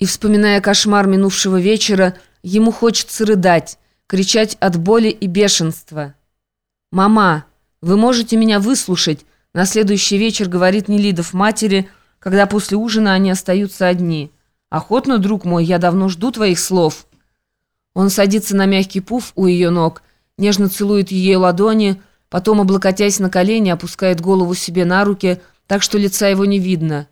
И, вспоминая кошмар минувшего вечера, ему хочется рыдать, кричать от боли и бешенства. «Мама, вы можете меня выслушать?» На следующий вечер говорит Нелидов матери, когда после ужина они остаются одни. «Охотно, друг мой, я давно жду твоих слов». Он садится на мягкий пуф у ее ног, нежно целует ее ладони, потом, облокотясь на колени, опускает голову себе на руки, так что лица его не видно.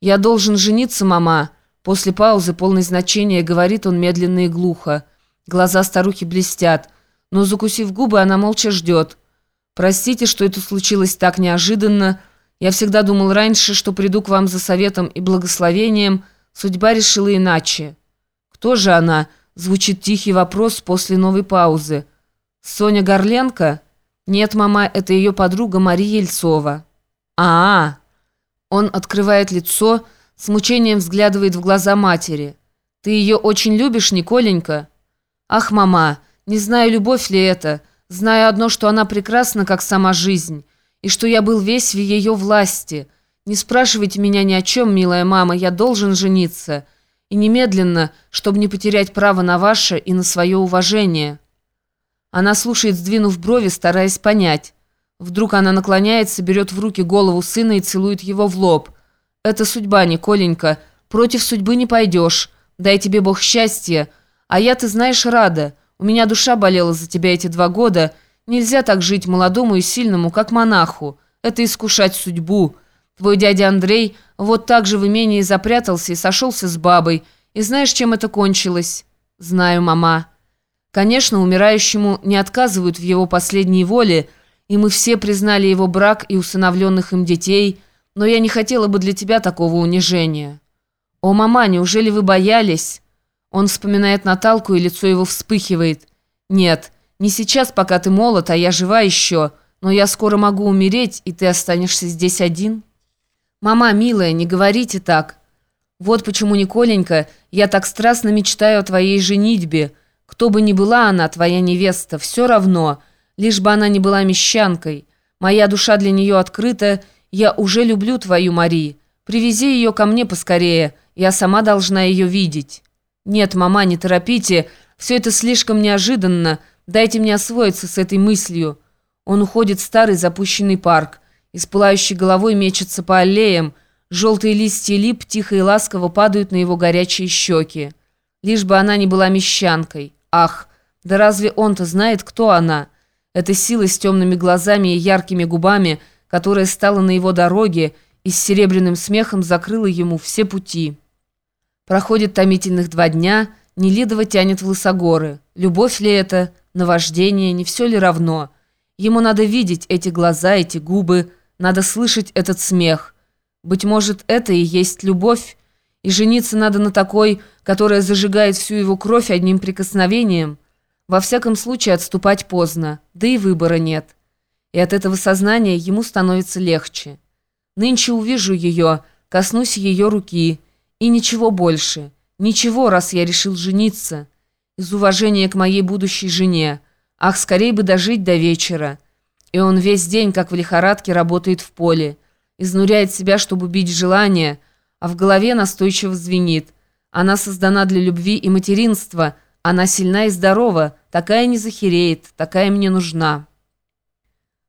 «Я должен жениться, мама», После паузы, полной значения, говорит он медленно и глухо. Глаза старухи блестят, но, закусив губы, она молча ждет. «Простите, что это случилось так неожиданно. Я всегда думал раньше, что приду к вам за советом и благословением. Судьба решила иначе». «Кто же она?» — звучит тихий вопрос после новой паузы. «Соня Горленко?» «Нет, мама, это ее подруга Мария Ельцова». «А-а!» Он открывает лицо, — с мучением взглядывает в глаза матери. «Ты ее очень любишь, Николенька?» «Ах, мама, не знаю, любовь ли это. Знаю одно, что она прекрасна, как сама жизнь, и что я был весь в ее власти. Не спрашивайте меня ни о чем, милая мама, я должен жениться. И немедленно, чтобы не потерять право на ваше и на свое уважение». Она слушает, сдвинув брови, стараясь понять. Вдруг она наклоняется, берет в руки голову сына и целует его в лоб. «Это судьба, Николенька. Против судьбы не пойдешь. Дай тебе Бог счастья. А я, ты знаешь, рада. У меня душа болела за тебя эти два года. Нельзя так жить молодому и сильному, как монаху. Это искушать судьбу. Твой дядя Андрей вот так же в имении запрятался и сошелся с бабой. И знаешь, чем это кончилось?» «Знаю, мама». Конечно, умирающему не отказывают в его последней воле, и мы все признали его брак и усыновленных им детей – но я не хотела бы для тебя такого унижения». «О, мама, неужели вы боялись?» Он вспоминает Наталку, и лицо его вспыхивает. «Нет, не сейчас, пока ты молод, а я жива еще, но я скоро могу умереть, и ты останешься здесь один». «Мама, милая, не говорите так. Вот почему, Николенька, я так страстно мечтаю о твоей женитьбе. Кто бы ни была она, твоя невеста, все равно, лишь бы она не была мещанкой. Моя душа для нее открыта, «Я уже люблю твою Мари. Привези ее ко мне поскорее. Я сама должна ее видеть». «Нет, мама, не торопите. Все это слишком неожиданно. Дайте мне освоиться с этой мыслью». Он уходит в старый запущенный парк. Из головой мечется по аллеям. Желтые листья лип тихо и ласково падают на его горячие щеки. Лишь бы она не была мещанкой. Ах, да разве он-то знает, кто она? Эта сила с темными глазами и яркими губами – которая стала на его дороге и с серебряным смехом закрыла ему все пути. Проходит томительных два дня, Нелидова тянет в лысогоры. Любовь ли это, наваждение, не все ли равно? Ему надо видеть эти глаза, эти губы, надо слышать этот смех. Быть может, это и есть любовь, и жениться надо на такой, которая зажигает всю его кровь одним прикосновением. Во всяком случае, отступать поздно, да и выбора нет и от этого сознания ему становится легче. Нынче увижу ее, коснусь ее руки, и ничего больше, ничего, раз я решил жениться, из уважения к моей будущей жене. Ах, скорей бы дожить до вечера. И он весь день, как в лихорадке, работает в поле, изнуряет себя, чтобы бить желание, а в голове настойчиво звенит. Она создана для любви и материнства, она сильна и здорова, такая не захереет, такая мне нужна».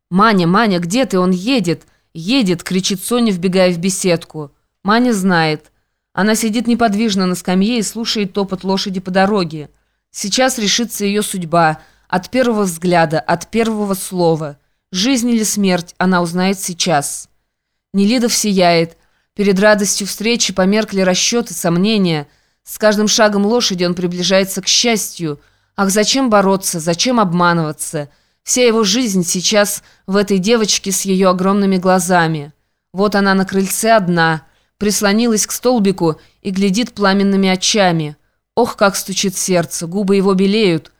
«Маня, Маня, где ты? Он едет! Едет!» — кричит Соня, вбегая в беседку. Маня знает. Она сидит неподвижно на скамье и слушает топот лошади по дороге. Сейчас решится ее судьба. От первого взгляда, от первого слова. Жизнь или смерть она узнает сейчас. Нелидов сияет. Перед радостью встречи померкли расчеты, сомнения. С каждым шагом лошади он приближается к счастью. Ах, зачем бороться, зачем обманываться?» Вся его жизнь сейчас в этой девочке с ее огромными глазами. Вот она на крыльце одна, прислонилась к столбику и глядит пламенными очами. Ох, как стучит сердце, губы его белеют.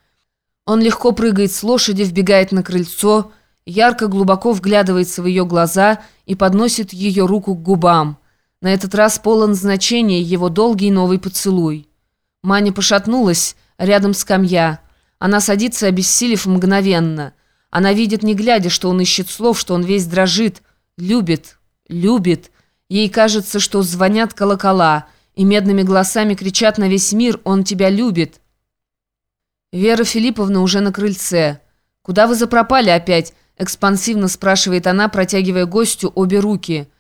Он легко прыгает с лошади, вбегает на крыльцо, ярко глубоко вглядывается в ее глаза и подносит ее руку к губам. На этот раз полон значения его долгий новый поцелуй. Маня пошатнулась, рядом скамья. Она садится, обессилев мгновенно. Она видит, не глядя, что он ищет слов, что он весь дрожит. Любит, любит. Ей кажется, что звонят колокола. и медными голосами кричат на весь мир «Он тебя любит!». Вера Филипповна уже на крыльце. «Куда вы запропали опять?» – экспансивно спрашивает она, протягивая гостю обе руки –